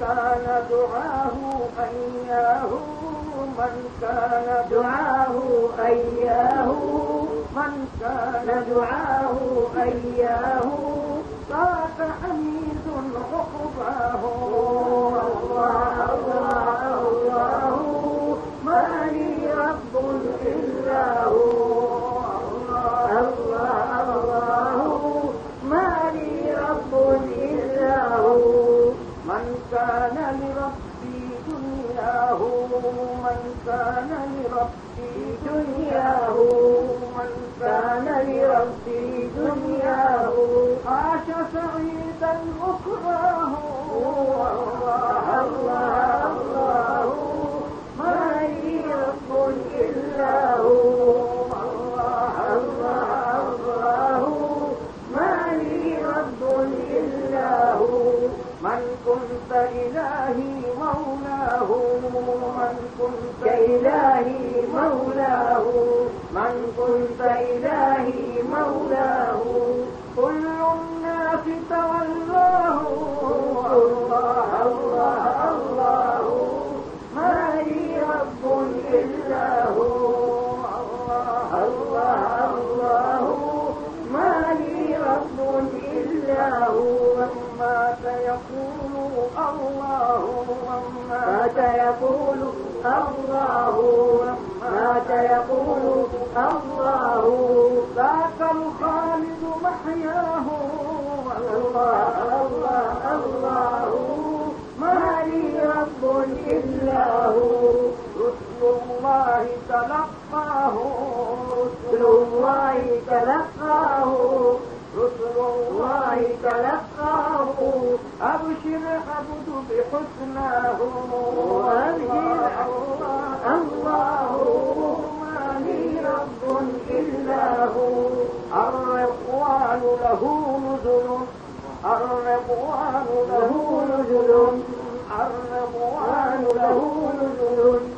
كان دعاه أياه من كان دعاه أياه من كان دعاه أياه. صاف حميد عقباه. الله الله الله. مالك كان لربي جند من كنت إلهي مولاه من كنت إلهي مولاه كل الناس تولاه الله الله الله ما لي. رب إلا هو الله الله الله ما لي رب إلا الله وما سيقول الله وما سيقول الله وما سيقول الله. ذاك الخالد محياه. الله الله الله ما لي رب إلا هو. رسل الله تلقاه. رسل الله تلقاه. رسل الله تلقاه أبشر عبد بحسناهم وأبشر الله ما لي رب إلا هو. الرضوان له نزل. الرضوان له نزل. الرضوان له نزل.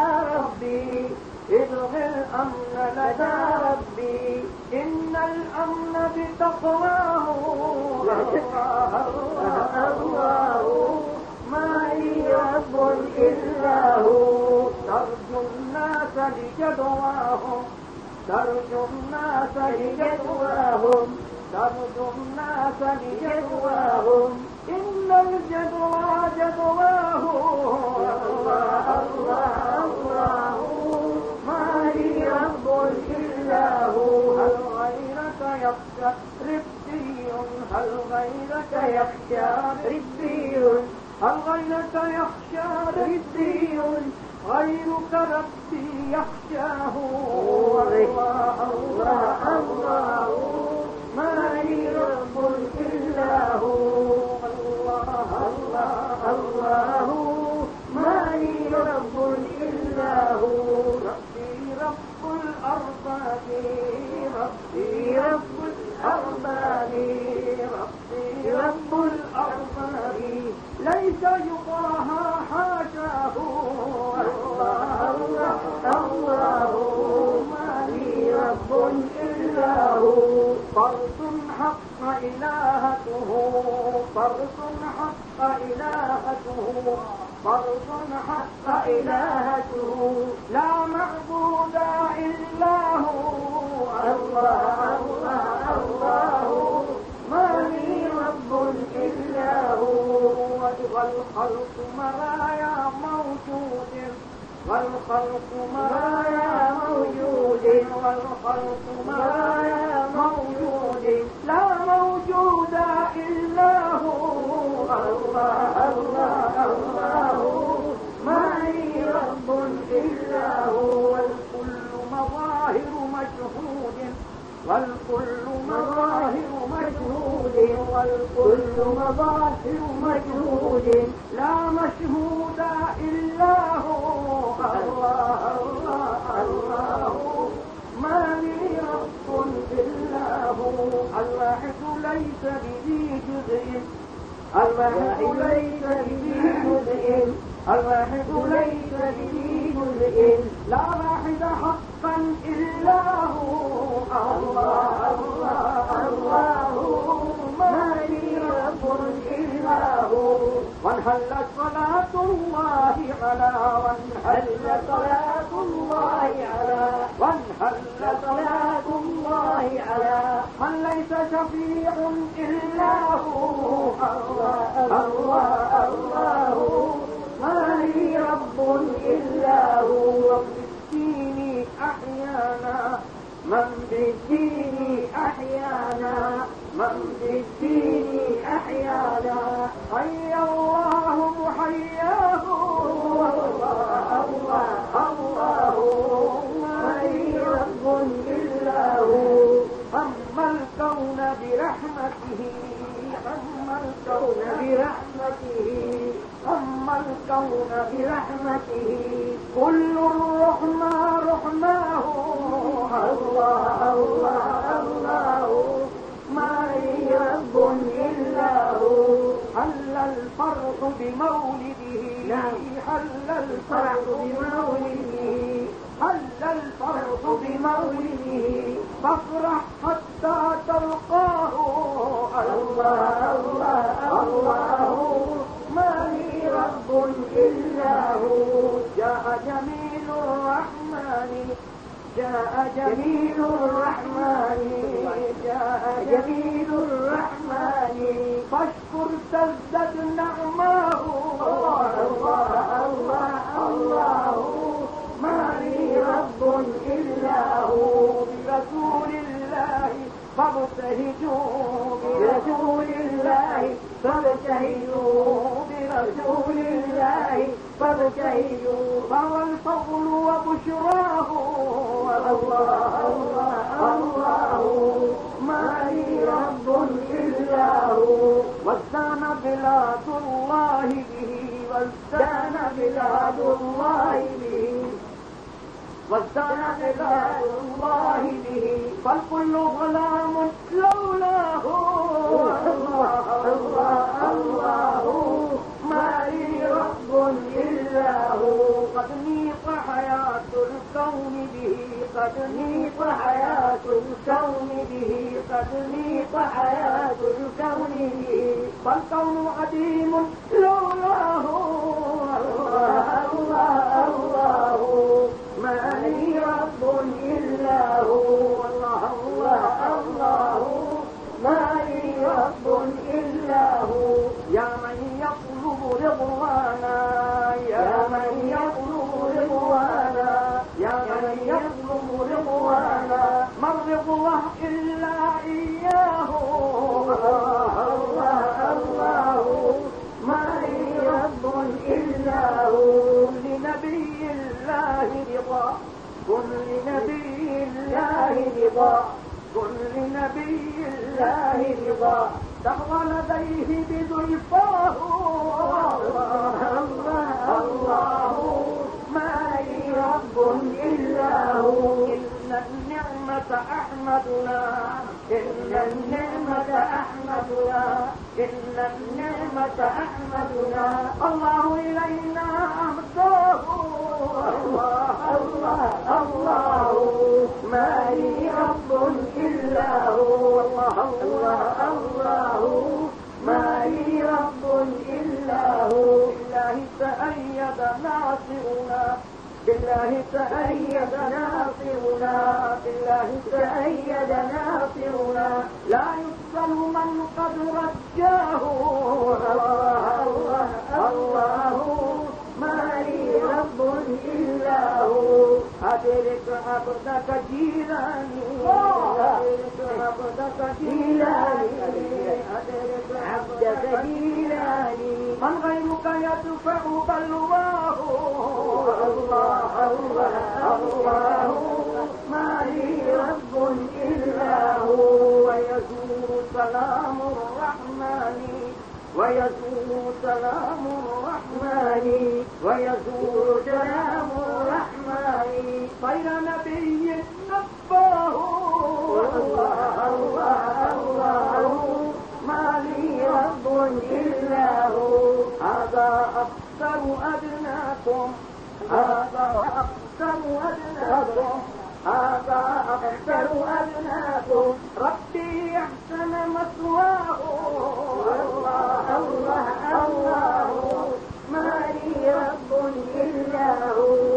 ربي ابغ الأمن لدى ربي. إن الأمن بتقواه. وتقاه الله ما لي رب إلا هو. ترجو الناس لجدواهم ترجو يصلح ربي هل غيرك يخشى ربي هل غيرك يخشى ربي غيرك ربي فرد حق إلهته فرد حق إلهته فرد حق إلهته. لا معبود إلا هو، الله الله الله. ما لي رب إلا هو. والخلق مرايا موجود والخلق مرايا موجود، والخلق مرايا موجود. لا موجود إلا هو. الله الله الله. ما لي رب إلا هو. والكل مظاهر مشهود والكل مظاهر مشهود والكل مظاهر مجهود، لا مشهود إلا هو. الله الله الله ما لي رب إلا هو الواحد ليس بذي جزء. الواحد ليس بذي جزء. الواحد ليس بذي جزء لا واحد حقا إلا هو. الله الله الله ما لي رب إلا هو وانهلت صلاة الله على وانهلت صلاة الله على وانهلت صلاة الله على من ليس شفيع إلا هو. الله الله الله ما لي رب إلا هو بالدين أحيانا من بالدين أحيانا من بالدين أحيانا حي الله محياه الله الله الله ما لي رب إلا هو أما الكون برحمته أما الكون برحمته أما الكون برحمته كل الرحمة رحماه الله الله الله ما لي رب إلا هو حل الفرح بمولده حل الفرح بمولده حل الفرح بمولده فافرح حتى تلقاه الله الله الله ما لي رب إلا هو. جاء جميل الرحمن. جاء جميل الرحمن. جاء جميل الرحمن. فاشكر تزدد نعماه. الله الله الله ما لي رب إلا هو. برسول الله فابتهجوا برسول الله فابتهجوا برسول الله فابتهجوا فهو الفضل وبشراه. الله الله الله ما لي رب إلا هو. وازدان بلاد الله به وازدان بلاد الله به. وازدان بلاد الله به، فالكل غلام لولاه. الله الله الله هو قد نيق حياة الكون به، قد نيق حياة الكون به، قد نيق حياة الكون به. فالكون عديم لولاه الله الله. رضا كن لنبي الله رضا تقوى لديه بزلفاه. الله الله الله ما لي رب إلا هو. إن النعمة أحمدنا. إن النعمة أحمدنا إن النعمة أحمدنا الله إلينا أهداه الله الله الله ما لي رب إلا هو الله الله الله ما لي رب إلا هو بالله تأيد ناصرنا بالله تأيد ناصرنا بالله تأيد ناصرنا لا يسأل من قد رجاه. الله الله الله ما لي رب إلا هو. أدرك عبدك جيراني. من غيرك يدفع بلواه الله الله الله ما لي رب إلا هو ويزور سلام الرحمن ويزور سلام الرحمن ويزور سلام الرحمن خير نبي أدناكم هذا أكثر أدناكم هذا أكثر أدناكم ربي أحسن مثواه الله الله الله ما لي رب إلا هو